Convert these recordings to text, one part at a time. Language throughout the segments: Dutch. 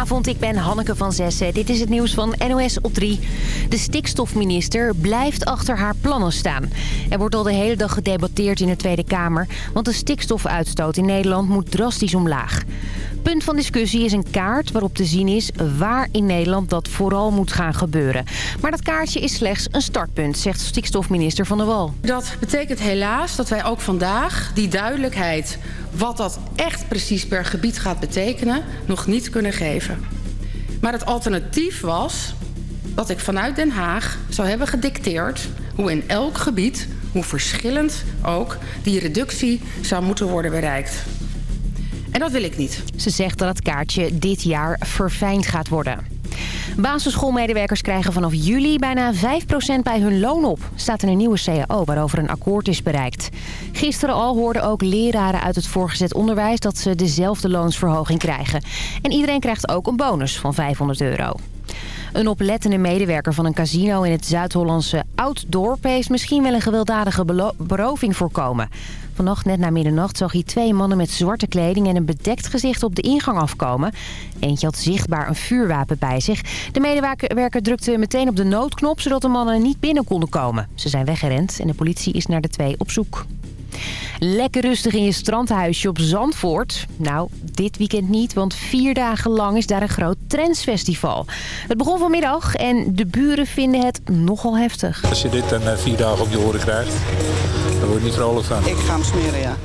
Goedenavond, ik ben Hanneke van Zessen. Dit is het nieuws van NOS op 3. De stikstofminister blijft achter haar plannen staan. Er wordt al de hele dag gedebatteerd in de Tweede Kamer... want de stikstofuitstoot in Nederland moet drastisch omlaag. Punt van discussie is een kaart waarop te zien is waar in Nederland dat vooral moet gaan gebeuren. Maar dat kaartje is slechts een startpunt, zegt stikstofminister Van der Wal. Dat betekent helaas dat wij ook vandaag die duidelijkheid... wat dat echt precies per gebied gaat betekenen, nog niet kunnen geven. Maar het alternatief was dat ik vanuit Den Haag zou hebben gedicteerd... hoe in elk gebied, hoe verschillend ook, die reductie zou moeten worden bereikt. En dat wil ik niet. Ze zegt dat het kaartje dit jaar verfijnd gaat worden. Basisschoolmedewerkers krijgen vanaf juli bijna 5% bij hun loon op. Staat in een nieuwe CAO waarover een akkoord is bereikt. Gisteren al hoorden ook leraren uit het voorgezet onderwijs... dat ze dezelfde loonsverhoging krijgen. En iedereen krijgt ook een bonus van 500 euro. Een oplettende medewerker van een casino in het Zuid-Hollandse Ouddorp... heeft misschien wel een gewelddadige beroving voorkomen. Vannacht net na middernacht zag hij twee mannen met zwarte kleding en een bedekt gezicht op de ingang afkomen. Eentje had zichtbaar een vuurwapen bij zich. De medewerker drukte meteen op de noodknop zodat de mannen niet binnen konden komen. Ze zijn weggerend en de politie is naar de twee op zoek. Lekker rustig in je strandhuisje op Zandvoort. Nou, dit weekend niet, want vier dagen lang is daar een groot trendsfestival. Het begon vanmiddag en de buren vinden het nogal heftig. Als je dit dan eh, vier dagen op je oren krijgt, dan word je niet vrolijk van. Ik ga hem smeren, ja.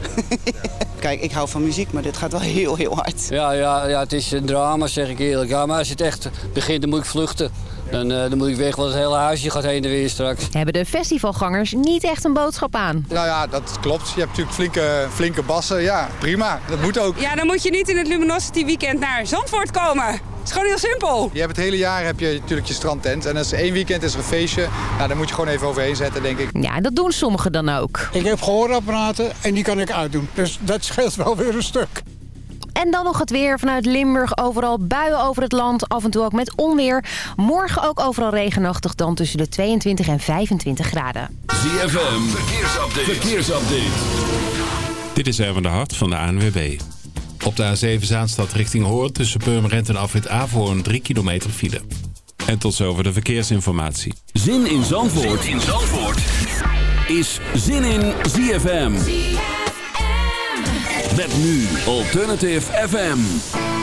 Kijk, ik hou van muziek, maar dit gaat wel heel, heel hard. Ja, ja, ja het is een drama, zeg ik eerlijk. Ja, maar als het echt begint, dan moet ik vluchten. Dan, uh, dan moet ik weg, want het hele huisje gaat heen en weer straks. Hebben de festivalgangers niet echt een boodschap aan? Nou ja, dat klopt. Je hebt natuurlijk flinke, flinke bassen. Ja, prima. Dat moet ook. Ja, dan moet je niet in het Luminosity Weekend naar Zandvoort komen. Het is gewoon heel simpel. Je hebt het hele jaar heb je natuurlijk je strandtent. En als één weekend is er een feestje, nou, dan moet je gewoon even overheen zetten, denk ik. Ja, dat doen sommigen dan ook. Ik heb gehoorapparaten en die kan ik uitdoen. Dus dat scheelt wel weer een stuk. En dan nog het weer vanuit Limburg. Overal buien over het land. Af en toe ook met onweer. Morgen ook overal regenachtig. Dan tussen de 22 en 25 graden. ZFM. Verkeersupdate. Verkeersupdate. Dit is Erwin de Hart van de ANWB. Op de A7 Zaanstad richting Hoorn tussen Purmerend en Afrit Averhoorn 3 kilometer file. En tot zover de verkeersinformatie. Zin in Zandvoort, zin in Zandvoort. is Zin in ZFM. Met nu Alternative FM.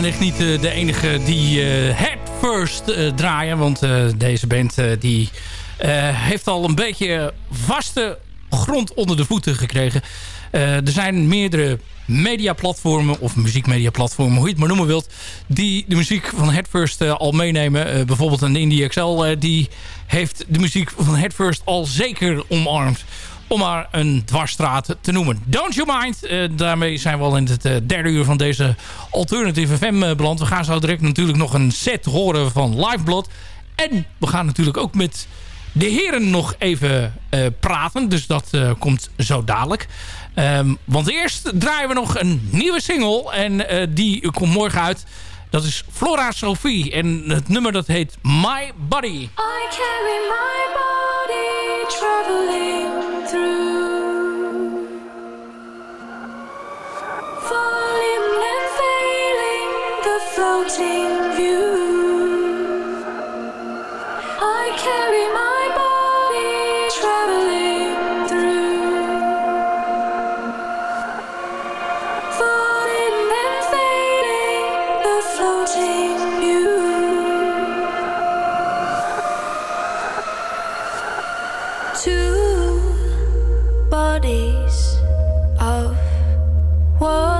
Zijn echt niet uh, de enige die uh, Head First uh, draaien. Want deze band die, heeft al een beetje vaste grond onder de voeten gekregen. er zijn meerdere mediaplatformen of muziekmediaplatformen, hoe je het maar noemen wilt, die de muziek van Headfirst al meenemen. Bijvoorbeeld een Indie XL, die heeft de muziek van Headfirst al zeker omarmd. Om maar een dwarsstraat te noemen. Don't You Mind. daarmee zijn we al in het derde uur van deze Alternative FM beland. We gaan zo direct natuurlijk nog een set horen van Liveblood. En we gaan natuurlijk ook met de heren nog even praten. Dus dat komt zo dadelijk. Um, want eerst draaien we nog een nieuwe single. En uh, die komt morgen uit. Dat is Flora Sophie. En het nummer dat heet My Body. I carry my body traveling through. Falling and failing the floating view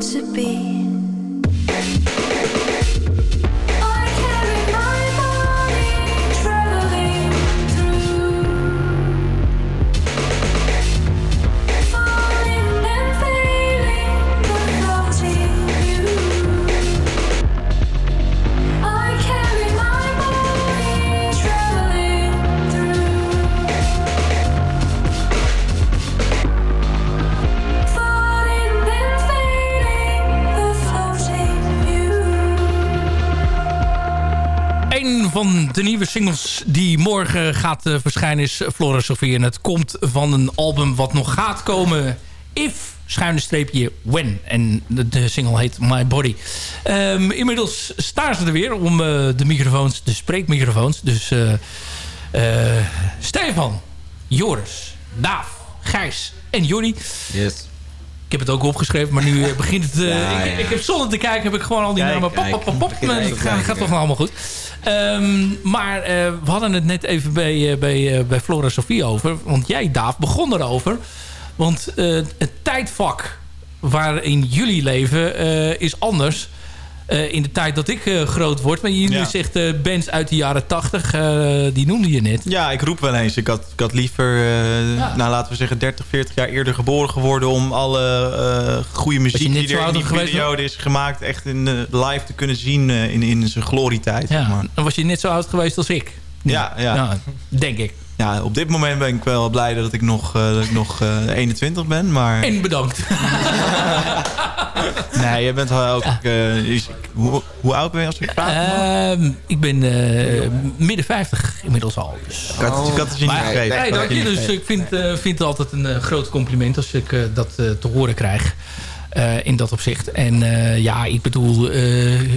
to be. De nieuwe singles die morgen gaat eh, verschijnen is Flora Sophie. En het komt van een album wat nog gaat komen. If, schuine streepje, when. En de, single heet My Body. Ehm, inmiddels staan ze er weer om eh, de microfoons, de spreekmicrofoons. Dus eh, Stefan, Joris, Daaf, Gijs en Jordi. Yes. Ik heb het ook opgeschreven, maar nu eh, begint het... eh, Ja, ik, ja. ik heb zonder te kijken, heb ik gewoon al die Kijk, namen... Pop, pop, pop, pop. het gaat, toch wel allemaal goed. Ehm, maar eh, we hadden het net even bij, eh, bij, bij Flora Sofie over. Want jij, Daaf, begon erover. Want het tijdvak waarin jullie leven is anders. Eh, in de tijd dat ik eh, groot word. Maar je nu Ja. zegt eh, bands uit de jaren 80, eh, die noemde je net. Ja, ik roep wel eens. Ik had, ik had liever, nou laten we zeggen, 30, 40 jaar eerder geboren geworden... om alle goede muziek die er in die periode is gemaakt... echt in, live te kunnen zien in, in zijn glorietijd. zeg Ja, maar. dan was je net zo oud geweest als ik. Ja, ja. Ja, denk ik. Ja, op dit moment ben ik wel blij dat ik nog, dat ik nog eh, 21 ben, maar... En bedankt. Nee, je bent ook... eh, hoe, hoe oud ben je als ik vraag? Ehm, ik ben eh, midden 50 inmiddels al. Dus. Ik had, ik had het je niet gegeven. nee, dank je. Dus ik vind, eh, vind het altijd een groot compliment als ik dat te horen krijg. in dat opzicht. En ja, ik bedoel,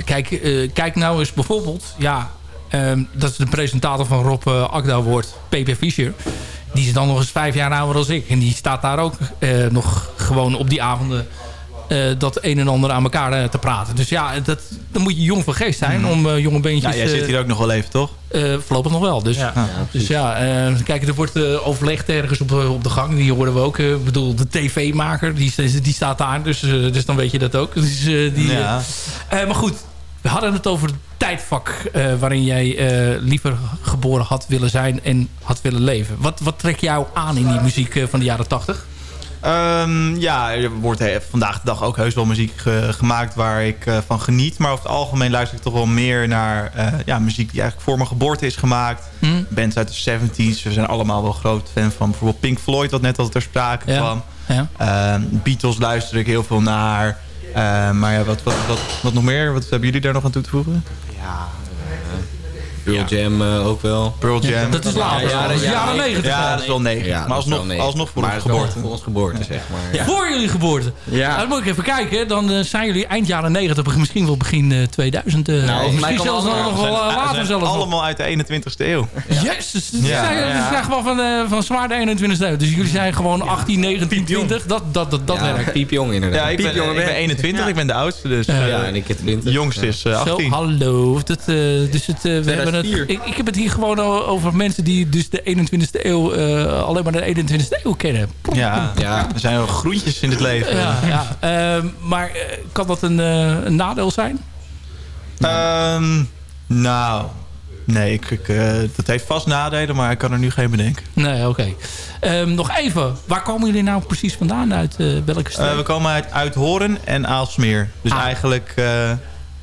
kijk, kijk nou eens bijvoorbeeld, ja, ehm, dat is de presentator van Rob uh, Akda wordt, PP Fischer. Die is dan nog eens vijf jaar ouder als ik. En die staat daar ook nog gewoon op die avonden dat een en ander aan elkaar eh, te praten. Dus ja, dat, dan moet je jong van geest zijn om eh, jonge beentjes... Ja, jij zit eh, hier ook nog wel even, toch? eh, voorlopig nog wel. Dus ja, dus ja eh, kijk, er wordt eh, overlegd ergens op, eh, op de gang. Die horen we ook. eh, Ik bedoel, de tv-maker, die, die staat daar. Dus, eh, dus dan weet je dat ook. Dus, eh, die, Ja. eh, eh, maar goed, we hadden het over het tijdvak... eh, waarin jij eh, liever geboren had willen zijn en had willen leven. Wat, wat trekt jou aan in die muziek eh, van de jaren tachtig? Ehm, ja, er wordt he- vandaag de dag ook heus wel muziek ge- gemaakt waar ik eh, van geniet. Maar over het algemeen luister ik toch wel meer naar eh, ja, muziek die eigenlijk voor mijn geboorte is gemaakt. Hm? Bands uit de 70s. We zijn allemaal wel groot fan van bijvoorbeeld Pink Floyd, wat net al ter sprake Ja. kwam. Ja. Ehm, Beatles luister ik heel veel naar. Ehm, maar ja, wat, wat, wat, wat nog meer? Wat hebben jullie daar nog aan toe te voegen? Ja, Pearl Jam eh, ook wel. Pearl Jam. Dat is later. Ja, dat is jaren 90. Ja, dat is wel 90. Ja, maar is wel alsnog, 90. alsnog voor onze het geboorte. Voor ons geboorte, zeg maar. Voor jullie geboorte. Ja. Nou, dan moet ik even kijken. Dan eh, zijn jullie eind jaren 90, misschien wel begin eh, 2000. eh, Nou, misschien kan zelfs nog wel we later zijn zelfs allemaal uit de 21ste eeuw. Jezus, dus Ja. zijn, Ja. ja. zijn gewoon van, eh, van zwaar de 21 eeuw. Dus jullie zijn gewoon 18, 19, 20. Dat, dat, dat, dat Ja, werkt. piepjong inderdaad. Ja, ik ben, Piepjong ik ben 21, ik ben de oudste. Dus Ja. en ik heb 20. de jongste is eh, Zo, 18. hallo. Dat, eh, dus het, we hebben het, 2004. ik, ik heb het hier gewoon over mensen die dus de 21ste eeuw, eh, alleen maar de 21ste eeuw kennen. Ja, Ja. er zijn wel groentjes in het leven. Ja, ja. Ehm, maar eh, kan dat een, eh, een nadeel zijn? Ehm, nou, nee, ik, ik, dat heeft vast nadelen, maar ik kan er nu geen bedenken. Nee, oké. Ehm, nog even, waar komen jullie nou precies vandaan uit? welke? Eh, we komen uit Uithoren en Aalsmeer. Dus Ah. eigenlijk...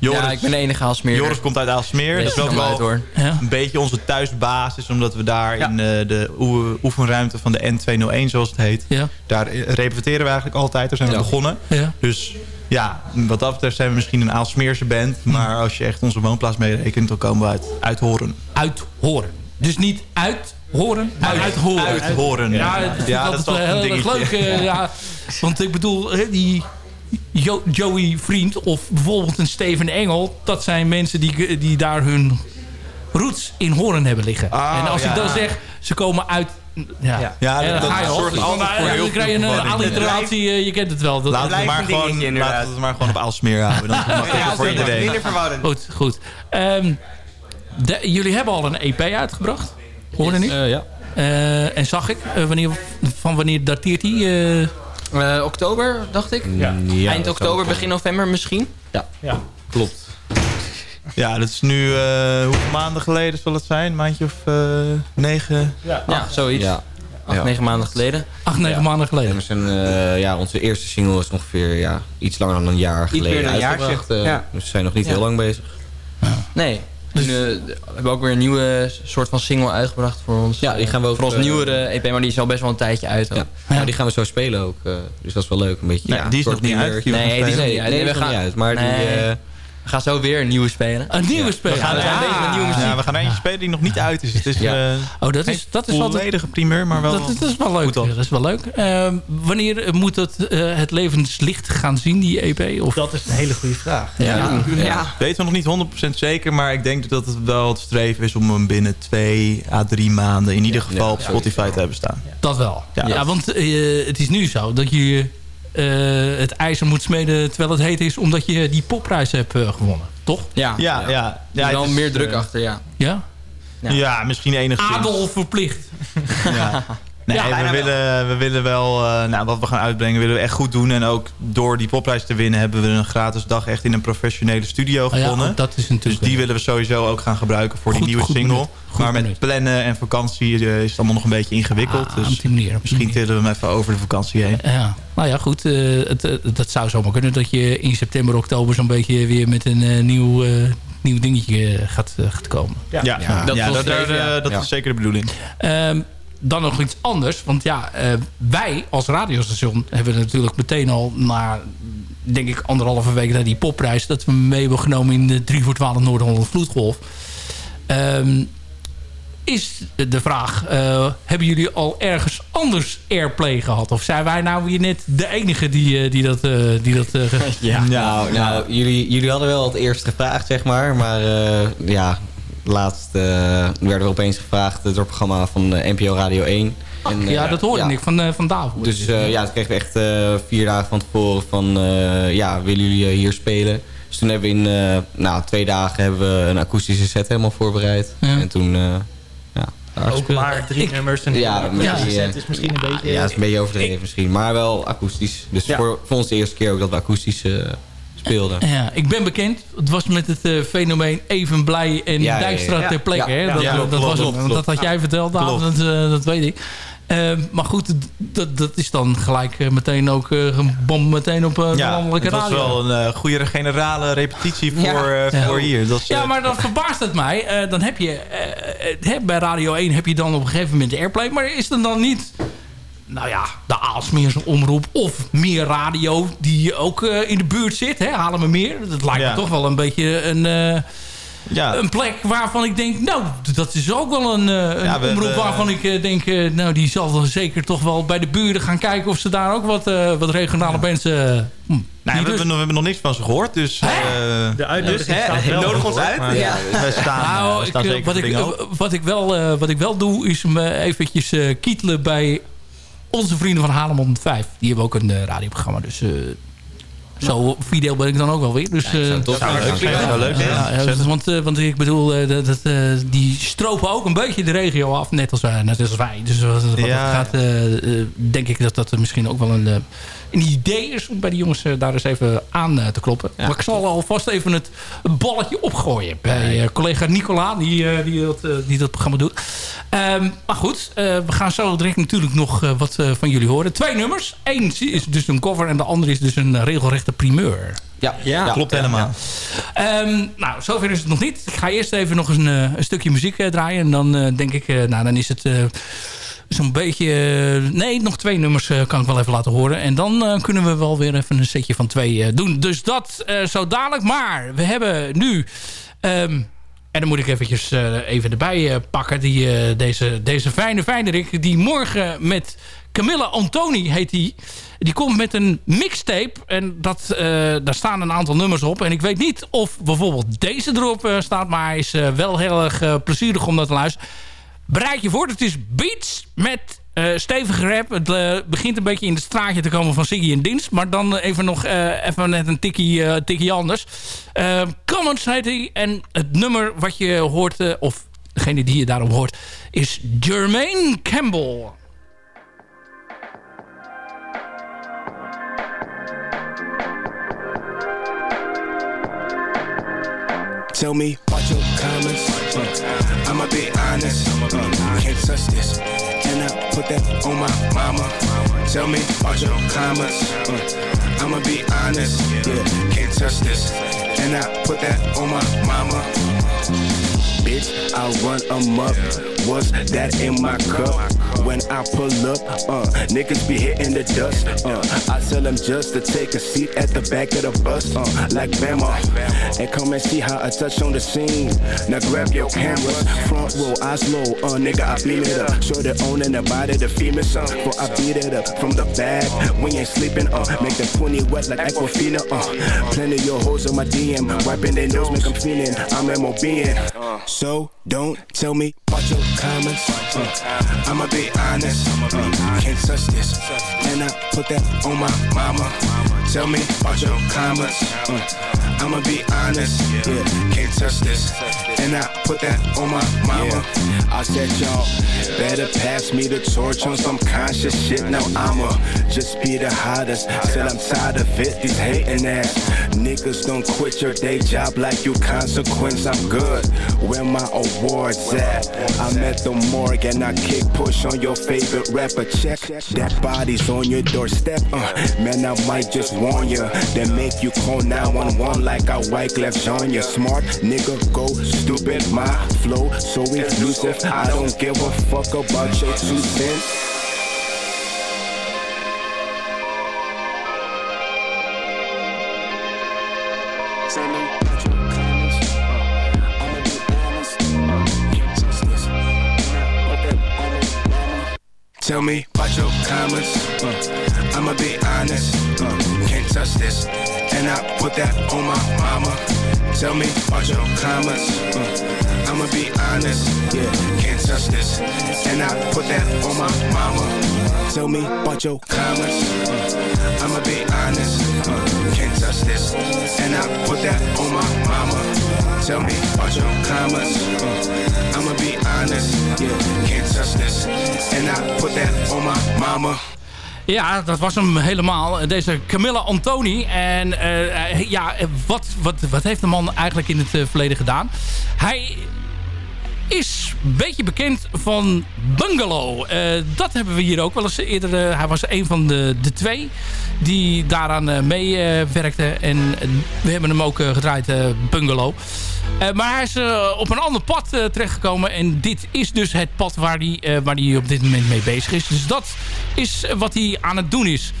Joris, ja, ik ben de enige Aalsmeer. Joris komt uit Aalsmeer. Dat is wel hoor. ja. een beetje onze thuisbasis. Omdat we daar in eh, de oe- oefenruimte van de N201, zoals het heet... Ja. daar repeteren we eigenlijk altijd. Daar zijn we begonnen. Dus ja, wat dat betreft zijn we misschien een Aalsmeerse band. Maar als je echt onze woonplaats meerekent, dan komen we uit Uithoren. Uit horen. Dus niet uit horen, maar uit, horen. Uithoren. Ja, Ja, dat is toch wel een heel erg leuk. eh, ja. Want ik bedoel, die Jo- Joey Vriend of bijvoorbeeld een Steven Engel... dat zijn mensen die, die daar hun roots in horen hebben liggen. Ah, en als ja. ik dan zeg, ze komen uit... Ja, Ja, En dan dat ga je Dus dan- voor dan heel krijg je een alliteratie, eh, je kent het wel. Dat, Laten we, blijft maar gewoon, laten we het maar gewoon op Aalsmeer houden. Dan mag het voor iedereen. Goed, goed. Ehm, de- jullie hebben al een EP uitgebracht. Hoorde niet? Eh, ja. Eh, en zag ik, eh, wanneer, van wanneer dateert die? Eh? Oktober, dacht ik. Ja, Eind oktober, begin november misschien. Ja, klopt. Ja, dat is nu, eh, hoeveel maanden geleden zal het zijn? Een maandje of eh, negen? Ja, zoiets. Ja. Acht, Ja. negen maanden geleden. acht, negen Ja. maanden En geleden. we zijn, eh, ja, onze eerste single is ongeveer ja, iets langer dan een jaar geleden jaar, uitgebracht. zeg. eh, Ja. Dus we zijn nog niet Ja. heel lang bezig. Nee. Dus, we hebben ook weer een nieuwe soort van single uitgebracht voor ons. Ja, die gaan we ook, Voor ons eh, nieuwere EP, maar die is al best wel een tijdje uit. Ja. Nou, die gaan we zo spelen ook. eh, dus dat is wel leuk. Een beetje, Nee, ja, die is nog niet uit. Nee, die is nog Nee, niet uit. niet. Maar die... Nee. eh, We gaan zo weer een nieuwe spelen. Een nieuwe Ja. speler. We gaan, we zijn Ah. nieuwe muziek. Ja, we gaan eentje spelen die nog niet uit is. Het is Ja. eh, Oh, dat is, dat is altijd... volledige primeur, maar wel... Dat, dat is wel leuk. Dat is wel leuk. Ehm, wanneer moet het, eh, het levenslicht gaan zien, die EP? Of, Dat is een hele goede vraag. ja. Ja. Weten we nog niet 100% zeker, maar ik denk dat het wel het streven is om hem binnen twee à drie maanden in ieder geval Ja, op Spotify te hebben staan. Dat wel. Ja, Ja. want eh, het is nu zo dat je het ijzer moet smeden terwijl het heet is... omdat je die popprijs hebt eh, gewonnen. Toch? Ja. Ja, ja. ja, Er wel meer druk eh, achter, ja. Ja? Ja, misschien enigszins. Adel verplicht. Ja. Nee, Ja, we, willen, we willen wel, eh, nou, wat we gaan uitbrengen, willen we echt goed doen. En ook door die popprijs te winnen hebben we een gratis dag echt in een professionele studio Oh ja, gewonnen. dat is natuurlijk... Dus die willen we sowieso ook gaan gebruiken voor die nieuwe single. maar met plannen en vakantie eh, is het allemaal nog een beetje ingewikkeld. Ah, dus op die manier, op die misschien tillen we hem even over de vakantie heen. Ja, nou ja, goed. eh, het, dat zou zomaar kunnen dat je in september, oktober zo'n beetje weer met een eh, nieuw, eh, nieuw dingetje gaat, gaat komen. Ja, ja, ja, dat dat, even, ja. eh, dat Ja. is zeker de bedoeling. Ehm, dan nog iets anders. Want ja, eh, wij als radiostation hebben natuurlijk meteen al na, denk ik, anderhalve week na die popprijs... dat we hem mee hebben genomen in de 3 voor 12 Noord-Holland Vloedgolf. Ehm, is de vraag, eh, hebben jullie al ergens anders airplay gehad? Of zijn wij nou weer net de enige die, eh, die dat... eh, die dat eh, Ja. Nou, nou jullie, jullie hadden wel het eerst gevraagd, zeg maar. Maar eh, ja, laatst eh, werden we opeens gevraagd door het programma van eh, NPO Radio 1. En, ja, eh, dat hoorde ja. ik van, eh van Davo. Dus eh, ja, dat kregen we echt eh, vier dagen van tevoren van... eh, ja, willen jullie hier spelen? Dus toen hebben we in eh, nou, twee dagen hebben we een akoestische set helemaal voorbereid. Ja. En toen... eh, ja, daar Ook maar drie Ik- nummers en Ja, ja, met ja, set is misschien een beetje... Ja, is een beetje overdreven misschien. Maar wel akoestisch. Dus Ja. voor, voor ons de eerste keer ook dat we akoestisch speelden. Ja, ik ben bekend. Het was met het eh, fenomeen Even Blij en Ja, ter plekke. Ja. hè? Ja, Dat, dat was het. Want dat had jij verteld, dat, eh, dat weet ik. Eh, maar goed, dat, dat is dan gelijk meteen ook eh, een bom meteen op uh, de Ja, landelijke het was radio. wel een eh, goede generale repetitie voor, eh, Ja. voor hier. Dat is, Ja, maar dan verbaast het mij. Eh, dan heb je, hè, bij Radio 1 heb je dan op een gegeven moment de airplay. Maar is er dan niet, nou ja, de Aalsmeerse omroep of meer radio die ook eh, in de buurt zit? Hè? Halen we meer. Dat lijkt Ja. me toch wel een beetje een, eh, ja, een plek waarvan ik denk, nou, dat is ook wel een, eh, een Ja, we omroep waarvan ik eh, denk, eh, nou, die zal dan zeker toch wel bij de buren gaan kijken of ze daar ook wat, eh, wat regionale mensen... hm, nou, we, dus- hebben, nog- we hebben nog niks van ze gehoord. Dus, eh, De uitnodiging dus, staat wel nodig ons uit. Maar- Ja, we staan, Nou, staan zeker wat, ik, wat, ik wel, eh, wat ik wel doe, is me eventjes eh, kietelen bij onze vrienden van Haarlem 105. Die hebben ook een eh, radioprogramma. Dus eh, zo fideel ben ik dan ook wel weer. Dus, Ja, eh, zou tof Zou zijn. leuk want, eh, want ik bedoel, eh, dat, dat, eh, die stropen ook een beetje de regio af, net als, wij- net als wij. Dus wat, wat Ja. dat gaat, eh, eh, denk ik dat dat misschien ook wel een, eh, een idee is om bij die jongens eh, daar eens even aan eh, te kloppen. Maar ik zal alvast even het balletje opgooien bij eh, collega Nicola, die, eh, die, dat, eh, die dat programma doet. Ehm, maar goed, eh, we gaan zo direct natuurlijk nog eh, wat eh, van jullie horen. Twee nummers. Eén is dus een cover en de andere is dus een regelrechte primeur. Ja, Ja. Klopt helemaal. Ehm, nou, zover is het nog niet. Ik ga eerst even nog eens een, een stukje muziek eh, draaien. En dan eh, denk ik, eh, nou dan is het eh, zo'n beetje... eh, nee, nog twee nummers eh, kan ik wel even laten horen. En dan eh, kunnen we wel weer even een setje van twee doen. Dus dat zo dadelijk. Maar we hebben nu... ehm, en dan moet ik eventjes even erbij pakken. Die, deze, deze fijne Fijnerik. Die morgen met Camilla Antoni heet die. Die komt met een mixtape. En dat, daar staan een aantal nummers op. En ik weet niet of bijvoorbeeld deze erop staat. Maar hij is wel heel erg plezierig om dat te luisteren. Bereid je voor. Het is Beats met eh, stevige rap. Het eh, begint een beetje in het straatje te komen van Siggy en Dienst. Maar dan even nog eh, even net een tikkie, eh, tikkie anders. Eh Commons heet hij. En het nummer wat je hoort, eh, of degene die je daarom hoort, is Jermaine Campbell. Tell me what your comments. I'ma be honest. Uh, can't touch this. And I put that on my mama. Tell me what your comments. Uh, I'ma be honest. Yeah, can't touch this. And I put that on my mama. Bitch, I run amok. What's that in my cup? When I pull up, uh, niggas be hitting the dust. Uh, I tell them just to take a seat at the back of the bus, uh, like Bama. And come and see how I touch on the scene. Now grab your cameras, front row, eyes low, uh, nigga, I beam it up. Show the owner the body, the female son. For I beat it up from the back. We ain't sleeping, uh, make the pony wet like Aquafina, uh. Plenty your hoes on my DM, wiping their nose, make them feeling. I'm MOBing. So don't tell me what your comments. Uh, I'ma be honest. Uh, can't touch this. And I put that on my mama. Tell me about your comments. Uh, I'ma be honest, yeah, can't touch this. And I put that on my mama. I said, y'all better pass me the torch on some conscious shit. Now I'ma just be the hottest. Said I'm tired of it, these hating ass niggas don't quit your day job like you consequence. I'm good. Where my awards at? I'm at the morgue and I kick push on your favorite rapper. Check that body's on your doorstep. Uh, man, I might just warn you. Then make you call 911 like I white left on you. Smart nigga, go stupid. My flow so elusive. I don't give a fuck about your two cents. Tell me about your commas. Uh, I'ma be honest. Uh, can't touch this. And I put that on my mama. Tell me about your commas. Uh, I'ma be honest. Yeah, can't touch this. And I put that on my mama. Tell me about your comments. Uh, I'ma be honest. Uh, can't touch this. And I put that on my mama. Tell me about your comments. Uh, I'ma be honest. Yeah, can't touch this. And I put that on my mama. Ja, dat was hem helemaal. Deze Camilla Antoni. En uh, ja, wat, wat, wat heeft de man eigenlijk in het uh, verleden gedaan? Hij is een beetje bekend van Bungalow. Uh, dat hebben we hier ook wel eens eerder. hij was een van de, de twee die daaraan meewerkten. en we hebben hem ook gedraaid, Bungalow. maar hij is op een ander pad terechtgekomen. En dit is dus het pad waar hij waar op dit moment mee bezig is. Dus dat is wat hij aan het doen is.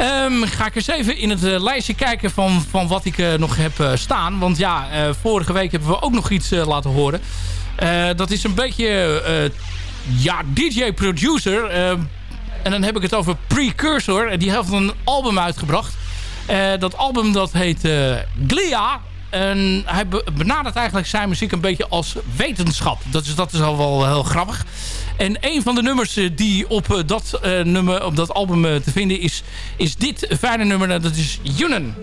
Um, ga ik eens even in het uh, lijstje kijken van, van wat ik uh, nog heb uh, staan. Want ja, vorige week hebben we ook nog iets laten horen. Dat is een beetje ja, DJ-producer. en dan heb ik het over Precursor. En die heeft een album uitgebracht. dat album dat heet Glia. En hij benadert eigenlijk zijn muziek een beetje als wetenschap. Dat is, dat is al wel heel grappig. En een van de nummers die op dat, nummer, op dat album te vinden is, is dit fijne nummer. Dat is Yunen.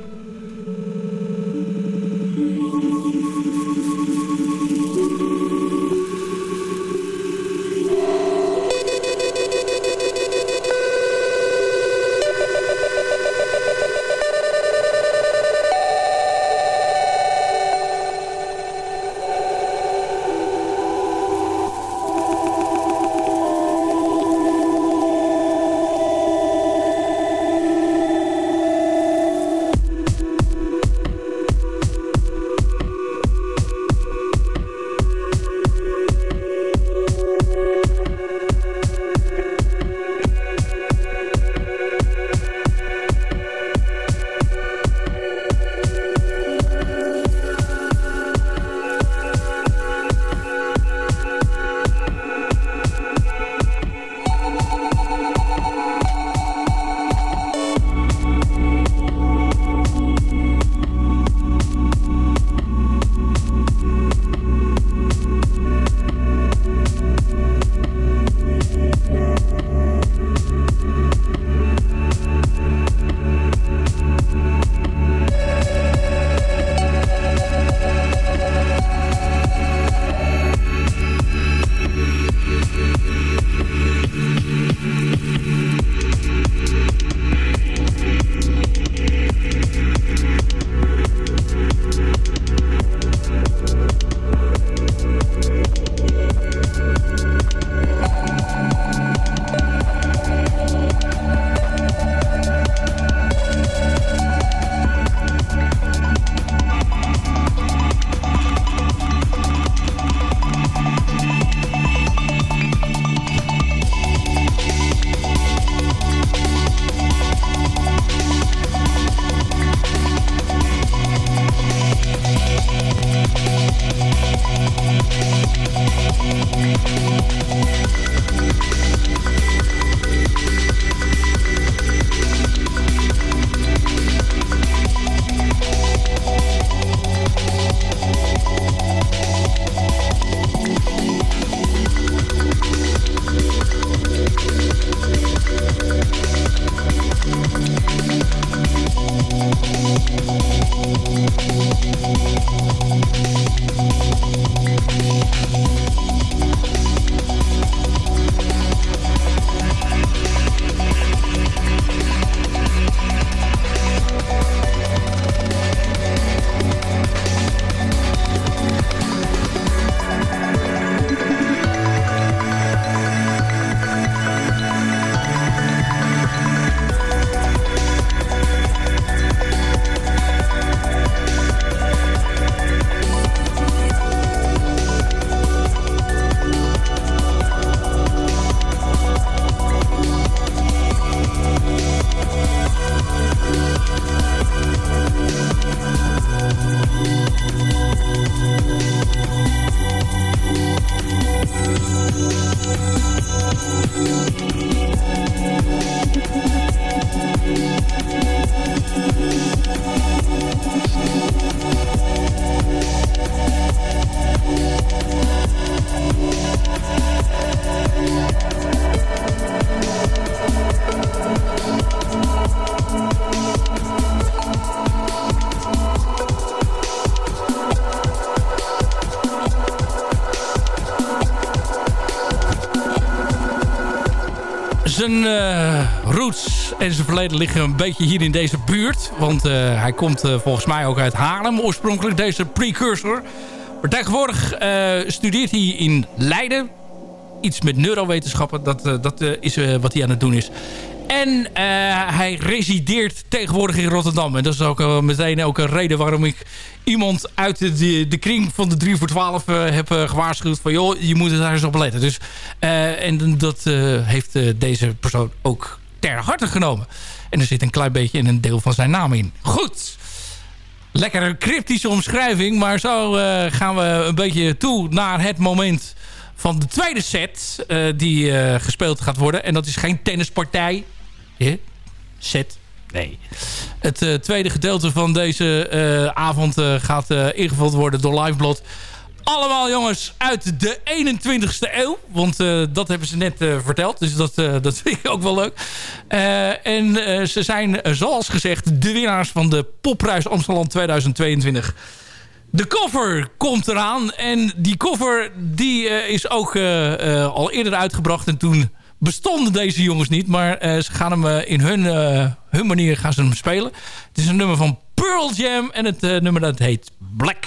Zijn eh, roots en zijn verleden liggen een beetje hier in deze buurt. Want uh, hij komt uh, volgens mij ook uit Haarlem oorspronkelijk, deze precursor. Maar tegenwoordig studeert hij in Leiden. Iets met neurowetenschappen, dat, dat is wat hij aan het doen is. En hij resideert tegenwoordig in Rotterdam. En dat is ook meteen ook een reden waarom ik iemand uit de, de kring van de 3 voor 12 uh, heb uh, gewaarschuwd van joh, je moet er daar eens op letten. Dus, uh, en dat heeft deze persoon ook ter harte genomen. En er zit een klein beetje in een deel van zijn naam in. Goed. Lekker een cryptische omschrijving, maar zo gaan we een beetje toe naar het moment van de tweede set die gespeeld gaat worden. En dat is geen tennispartij. Set Nee. Het uh, tweede gedeelte van deze uh, avond uh, gaat ingevuld worden door Liveblot. Allemaal jongens uit de 21ste eeuw. Want dat hebben ze net verteld. Dus dat, dat vind ik ook wel leuk. en ze zijn zoals gezegd de winnaars van de Popprijs Amsterdam 2022. De cover komt eraan. En die cover die, is ook al eerder uitgebracht. En toen bestonden deze jongens niet. Maar uh, ze gaan hem uh, in hun, uh, hun manier gaan ze hem spelen. Het is een nummer van Pearl Jam. En het nummer dat heet Black.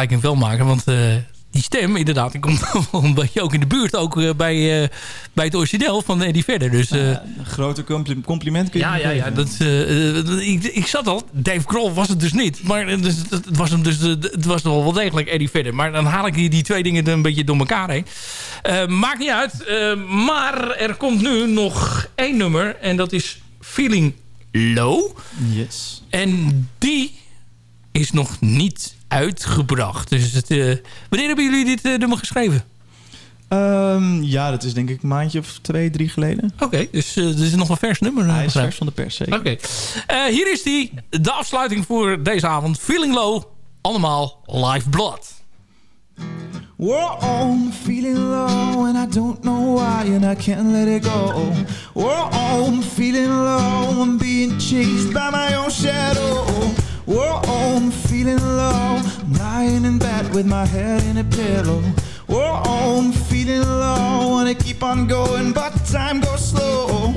Vergelijking wel maken. Want eh, die stem, inderdaad, die komt een beetje ook in de buurt. Ook eh, bij, eh, bij het origineel van Eddie Vedder. Dus, eh, Een grote compli- compliment kun je ja, ja, ja. Dat, ik, ik zat al. Dave Grohl was het dus niet. Maar dus, het was hem dus, het was nog wel degelijk Eddie Vedder. Maar dan haal ik die, die twee dingen een beetje door elkaar heen. Maakt niet uit. Maar er komt nu nog één nummer. En dat is Feeling Low. Yes. En die is nog niet uitgebracht. Dus het, eh, wanneer hebben jullie dit eh, nummer geschreven? Ehm, ja, dat is denk ik een maandje of twee, drie geleden. Oké, dus uh, dit is nog een vers nummer. Hij is vers van de pers, zeker. Oké. Eh, hier is die, de afsluiting voor deze avond. Feeling Low, allemaal Live Blood. Whoa, I'm feeling low and I don't know why and I can't let it go. Whoa, I'm feeling low, I'm being chased by my own shadow. Whoa, I'm feeling low, I'm lying in bed with my head in a pillow. Whoa, I'm feeling low, wanna keep on going but time goes slow.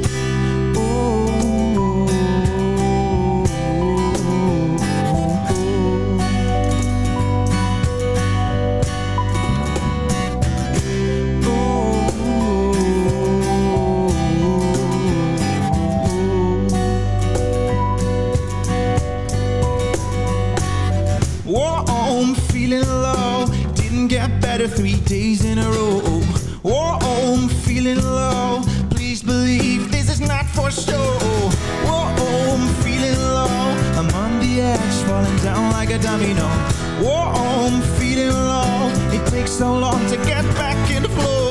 Down like a domino. Whoa, I'm feeling low. It takes so long to get back in the flow.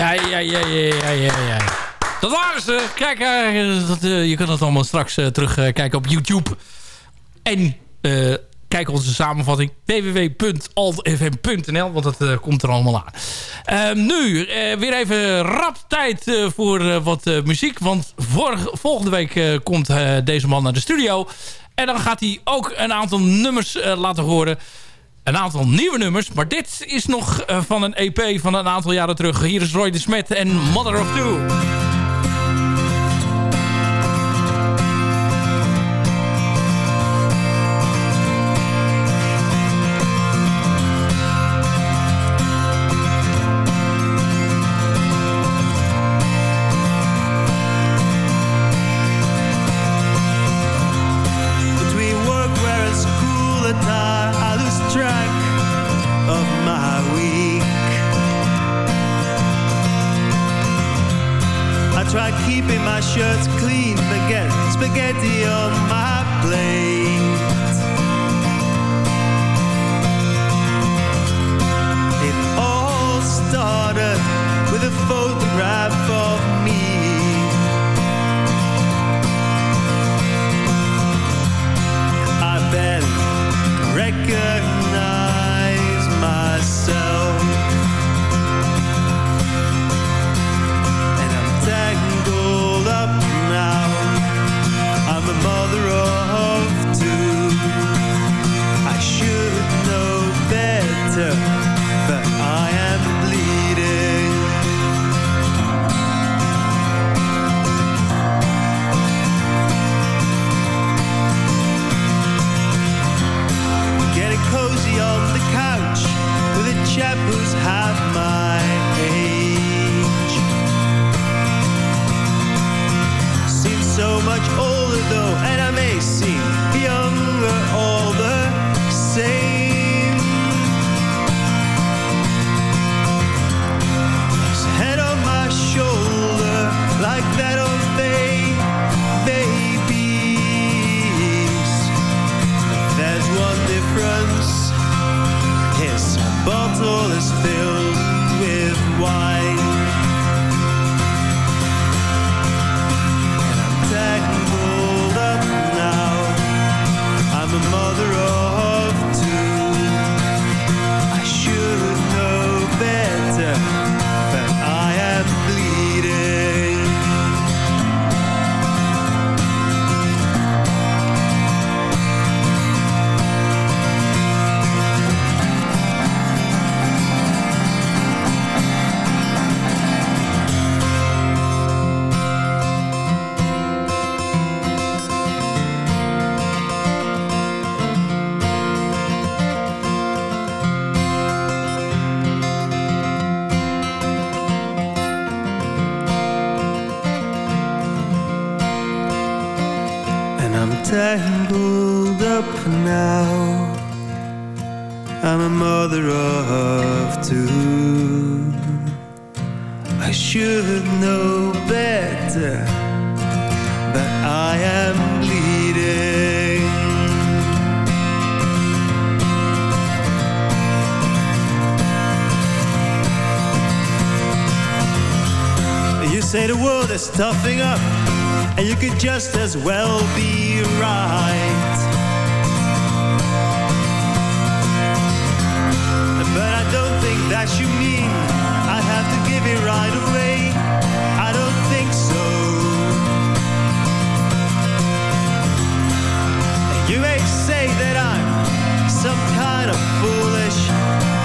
Ja, ja, ja, ja, ja, ja. Dat waren ze. Kijk, eh, dat, eh, je kan het allemaal straks eh, terugkijken op YouTube. En kijk onze samenvatting www.altfm.nl, want dat komt er allemaal aan. Ehm, nu, weer even rap tijd voor wat muziek. Want volgende week komt deze man naar de studio. En dan gaat hij ook een aantal nummers laten horen een aantal nieuwe nummers. Maar dit is nog van een EP van een aantal jaren terug. Hier is Roy de Smet en Mother of Two. Stuffing up, and you could just as well be right. But I don't think that you mean I have to give it right away. I don't think so. You may say that I'm some kind of foolish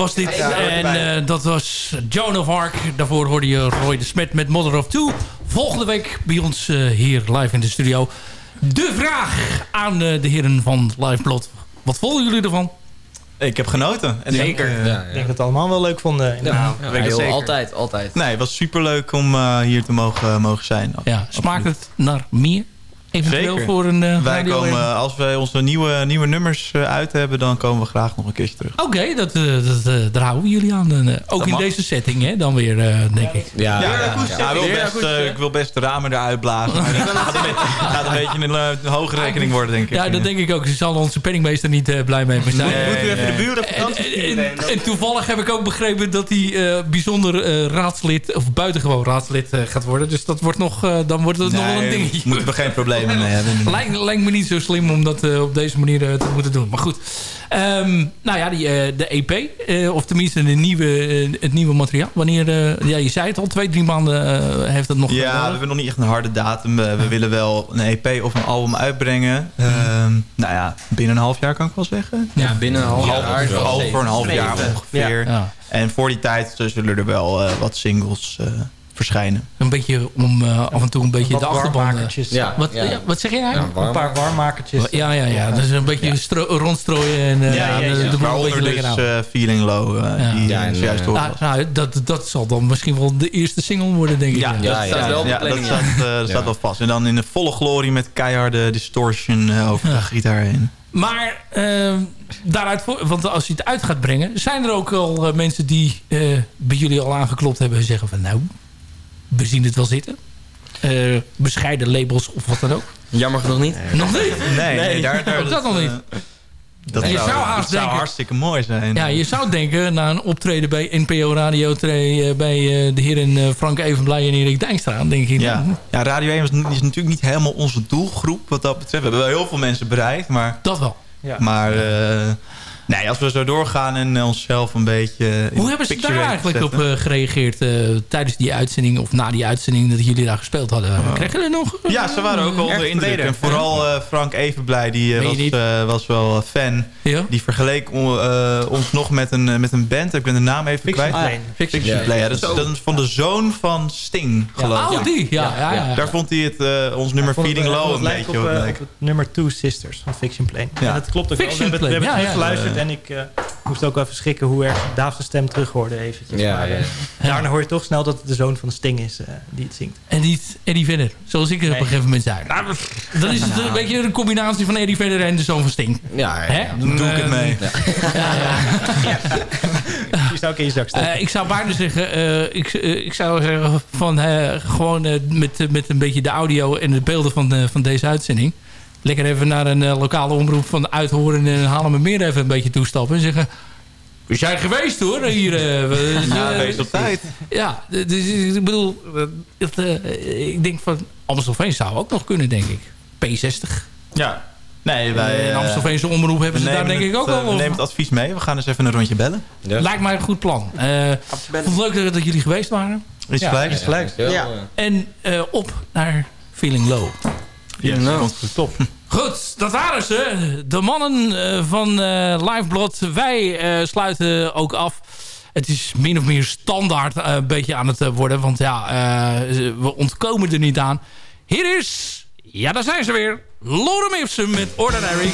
was dit. Ja, en eh, dat was Joan of Arc. Daarvoor hoorde je Roy de Smet met Mother of Two. Volgende week bij ons eh, hier live in de studio. De vraag aan eh, de heren van Liveblot. Wat vonden jullie ervan? Ik heb genoten. En Zeker. Ik, eh, Ja, ja. Ik denk dat we het allemaal wel leuk vonden. Ja, Nou, ja, altijd, altijd. Nee, het was superleuk om eh, hier te mogen, mogen zijn. Ja, smaakt het naar meer? Eventueel Zeker. voor een eh Wij komen, als wij onze nieuwe, nieuwe nummers eh, uit hebben, dan komen we graag nog een keertje terug. Oké, dat, eh, dat, eh, daar houden we jullie aan. eh, ook Dat in mag. deze setting, hè, dan weer, eh, denk ik. Ja, Ja, ja, ja. Ja, wil Ja, best, goed, ik wil best de ramen eruit blazen. Maar dat gaat een beetje, gaat een beetje een hoge rekening worden, denk ik. Ja, dat denk ik ook. Ze zal onze penningmeester niet blij mee zijn. Nee, Moeten we even nee. de buren En, vakantie en, en- en toevallig heb ik ook begrepen dat hij eh, bijzonder eh, raadslid, of buitengewoon raadslid eh, gaat worden. Dus dat wordt nog, eh, dan wordt het nog wel een Nee, dingetje. moeten we geen problemen mee hebben. Lijkt, lijkt me niet zo slim om dat eh, op deze manier eh, te moeten doen. Maar goed. Ehm, nou ja, die, eh, de EP. eh, of tenminste de nieuwe, het nieuwe materiaal. Wanneer, eh, ja, je zei het al, twee, drie maanden eh, heeft het nog Ja, we hebben nog niet echt een harde datum. We, we willen wel een EP of een album uitbrengen. Ehm, nou ja, binnen een half jaar kan ik wel zeggen. Ja, binnen een half Ja, jaar. over, over een half jaar ongeveer. Ja. En voor die tijd zullen er wel eh, wat singles eh, verschijnen. Een beetje om eh, af en toe een beetje Wat de achterban... eh. Ja, Wat, ja. ja, wat zeg jij? Warm. Een paar warmmakertjes. ja, ja. ja. Dat is een beetje stro- rondstrooien en eh, Ja, ja, ja. de- de boel een beetje lekker dus eh, Feeling Low, Ja. die Nou, was. nou, dat, dat zal dan misschien wel de eerste single worden, denk ik. Ja, Ja, dat ja, staat wel op dat staat, ja. eh, dat Ja. staat wel vast. En dan in de volle glorie met keiharde distortion eh, over de gitaar heen. Maar eh, daaruit, voor, want als je het uit gaat brengen... zijn er ook al mensen die eh, bij jullie al aangeklopt hebben... en zeggen van nou, we zien het wel zitten. Eh, bescheiden labels of wat dan ook. Jammer genoeg niet. Nog niet? Nee, nee, daar, daar, dat nog niet. eh, dat je zou, zou haast dat zou denken- hartstikke mooi zijn. Ja, je zou denken na een optreden bij NPO Radio... tre- eh, bij eh, de heren eh, Frank Evenblij en Erik Dijkstra... denk ik, Ja. ja, Radio 1 was, is natuurlijk niet helemaal onze doelgroep wat dat betreft. We hebben wel heel veel mensen bereikt, maar... dat wel. Ja. Maar eh, nee, als we zo doorgaan en eh, onszelf een beetje... Hoe hebben ze daar eigenlijk op eh, gereageerd eh, tijdens die uitzending... of na die uitzending dat jullie daar gespeeld hadden? Kregen jullie nog... Ja, ze waren ook wel onder indruk. En vooral eh, Frank Evenblij, die eh, was, eh, was wel fan. Ja? Die vergeleek on- eh, ons nog met een, met een band. Ik ben de naam even Fiction kwijt. Plane. Fiction. Play. Ja, dat, is, dat is van de zoon van Sting, geloof ik. Oh, die. Ja, ja, ja. ja. Daar vond hij het, eh, ons nummer ik Low een beetje op, nummer Two Sisters van Fiction Plane. Ja. Ja, dat klopt ook wel. We Fiction hebben, het- geluisterd en ik eh, moest ook even schrikken hoe erg Daaf's stem terug hoorde eventjes. Ja, maar, ja. eh, Daarna hoor je toch snel dat het de zoon van Sting is eh, die het zingt. En niet Eddie Vedder, zoals ik het op een gegeven moment zei. Nou, dan is het een beetje een combinatie van Eddie Vedder en de zoon van Sting. Ja, ja, Hè? ja. Dan doe ik het mee. Die zou ik in je zak steken. Eh, ik zou bijna zeggen, eh, ik, ik zou zeggen van gewoon met, met een beetje de audio en de beelden van, eh, van deze uitzending. Lekker even naar een eh, lokale omroep van Uithoren en halen we meer even een beetje toestappen. En zeggen, we zijn geweest hoor, hier. eh, we- Ja, eh, wees op tijd. Ja, dus ik bedoel, het, eh, ik denk van Amstelveen zou ook nog kunnen, denk ik. P60. Ja. Nee, wij... In Amstelveense omroep hebben ze daar denk ik ook wel... We nemen het advies mee. We gaan eens even een rondje bellen. Lijkt mij een goed plan. Eh, ik vond het leuk dat- dat jullie geweest waren. Is gelijk, is gelijk. Ja. En eh, op naar Feeling Low. Yes, komt goed. Top. Goed, dat waren ze. De mannen eh, van eh Liveblood. Wij eh, sluiten ook af. Het is min of meer standaard een beetje aan het worden. Want ja, we ontkomen er niet aan. Hier is... Ja, daar zijn ze weer. Lorem Ipsum met Ordinary.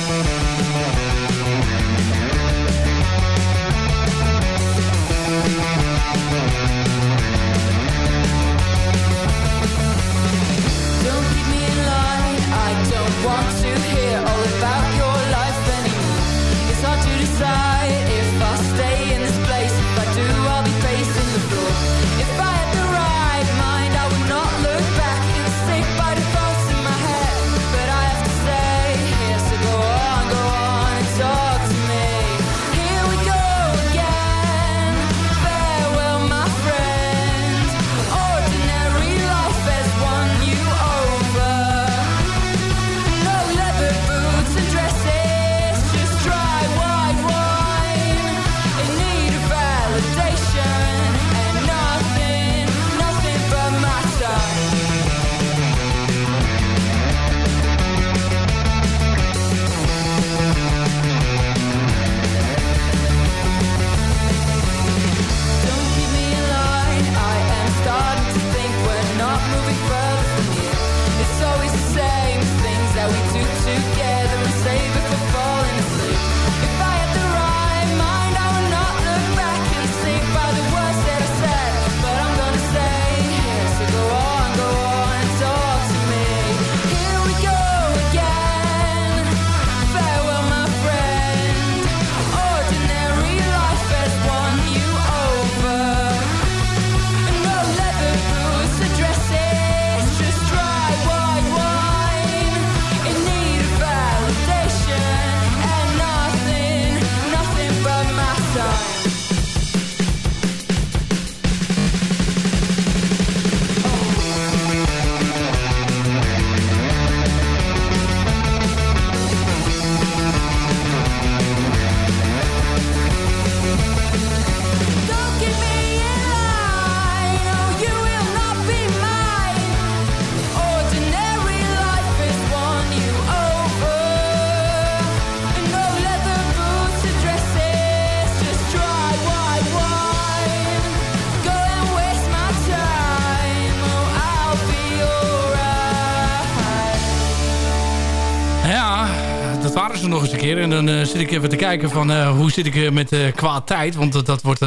En dan eh, zit ik even te kijken van eh, hoe zit ik eh, met eh, qua tijd. Want dat, wordt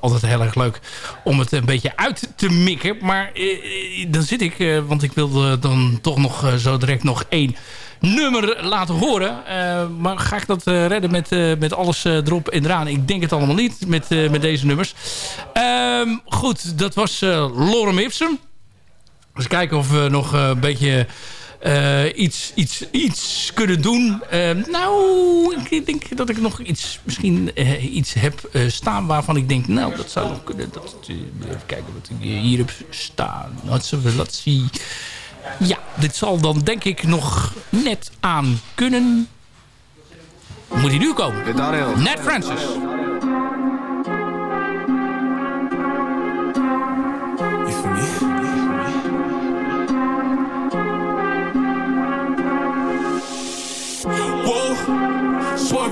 altijd heel erg leuk om het een beetje uit te mikken. Maar dan zit ik, want ik wilde dan toch nog zo direct nog één nummer laten horen. Maar ga ik dat redden met, met alles erop en eraan? Ik denk het allemaal niet met, met deze nummers. Ehm, goed, dat was Lorem Ipsum. Eens kijken of we nog een beetje iets, iets, iets kunnen doen. Eh, nou, ik denk dat ik nog iets, misschien eh, iets heb eh, staan waarvan ik denk... nou, dat zou nog kunnen. Dat, eh, even kijken wat ik hier heb staan. Laten we laten zien. Ja, dit zal dan denk ik nog net aan kunnen. Moet hij nu komen? Ned Francis.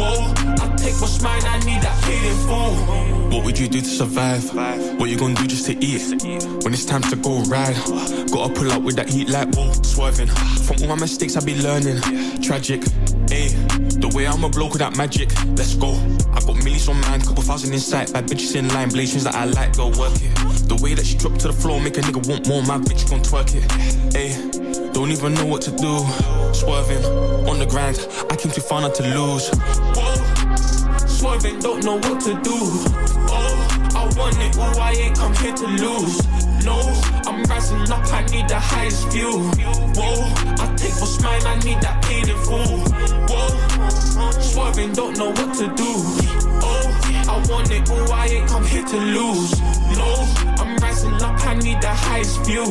I take what's mine, I need in full. What would you do to survive? What you gonna do just to eat? When it's time to go ride, gotta pull up with that heat like whoa, swerving. From all my mistakes, I be learning. Tragic, ayy. The way I'm a bloke with that magic, let's go. I got millions on mine, couple thousand in sight. Bad bitches in line, blazings that I like, go work it. The way that she dropped to the floor, make a nigga want more. My bitch gon' twerk it, ayy. Don't even know what to do. Swerving on the grind, I came too far not to lose. Oh, swerving, don't know what to do. Oh, I want it all, I ain't come here to lose. No, I'm rising up, I need the highest view. Whoa, I take what's mine, I need that paid in full. Whoa, swerving, don't know what to do. Oh, I want it all, I ain't come here to lose. No, rising up, I need the highest view.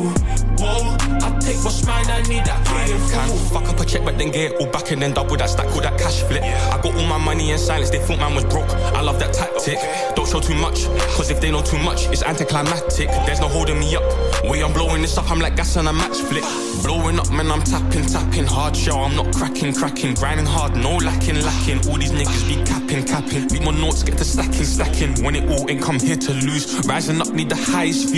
Whoa, I take what's mine, I need that Can fuck up a check, but then get it all back and then double that stack with that cash flip. I got all my money in silence, they thought man was broke. I love that tactic. Don't show too much, cause if they know too much, it's anticlimactic. There's no holding me up. Way I'm blowing this up, I'm like gas on a match flick. Blowing up, man, I'm tapping, tapping. Hard show, I'm not cracking, cracking. Grinding hard, no lacking, lacking. All these niggas be capping, capping. Beat my notes, get to stacking, stacking. When it all ain't come here to lose. Rising up, need the highest view.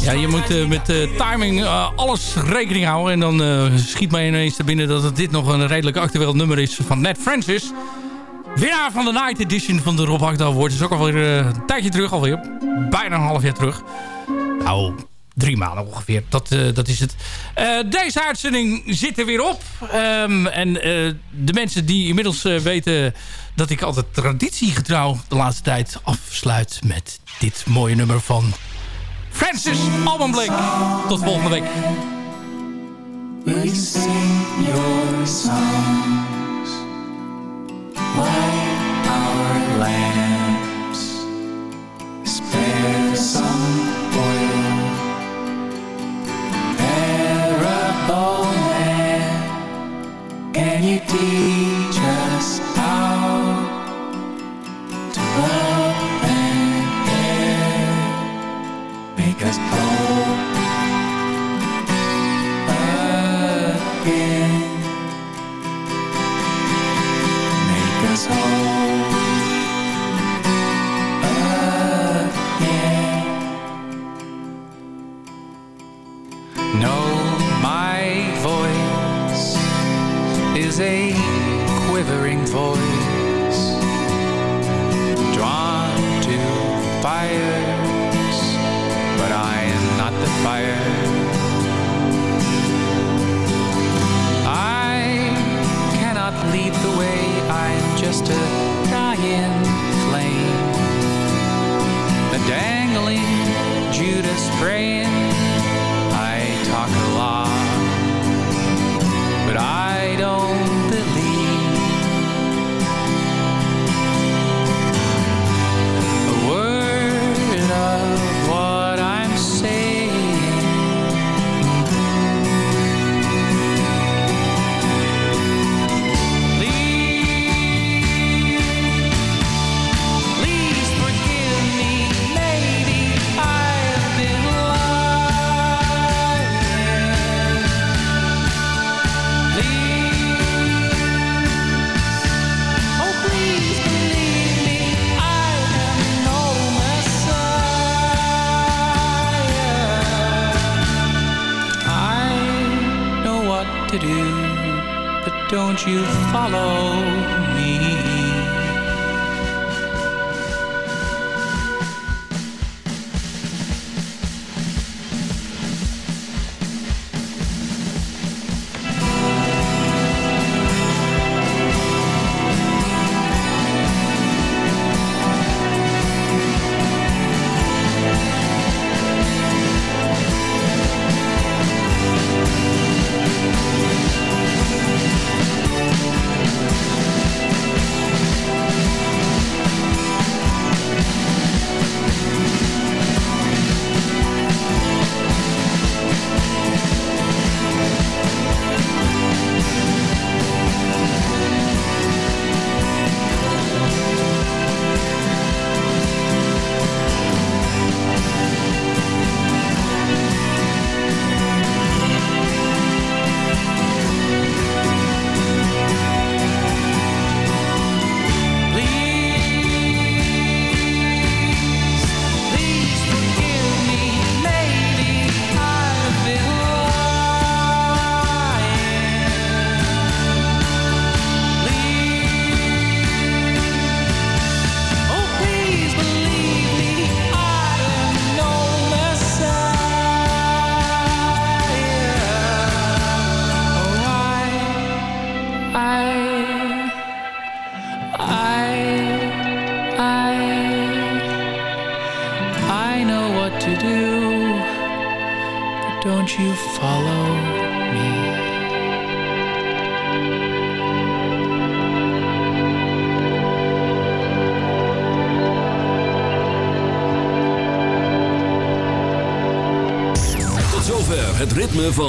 Ja, je moet eh, met eh, timing eh, alles rekening houden. En dan schiet mij ineens te binnen dat het dit nog een redelijk actueel nummer is van Ned Francis. Winnaar van de Night Edition van de Rob Hakda Award. is ook alweer een tijdje terug alweer. Bijna een half jaar terug. Nou, drie maanden ongeveer. Dat, eh, dat is het. Eh, deze uitzending zit er weer op. Ehm, en eh, de mensen die inmiddels weten dat ik altijd traditiegetrouw de laatste tijd afsluit met dit mooie nummer van Francis Albanblik. Tot volgende week. We sing your songs, our lamps, can you teach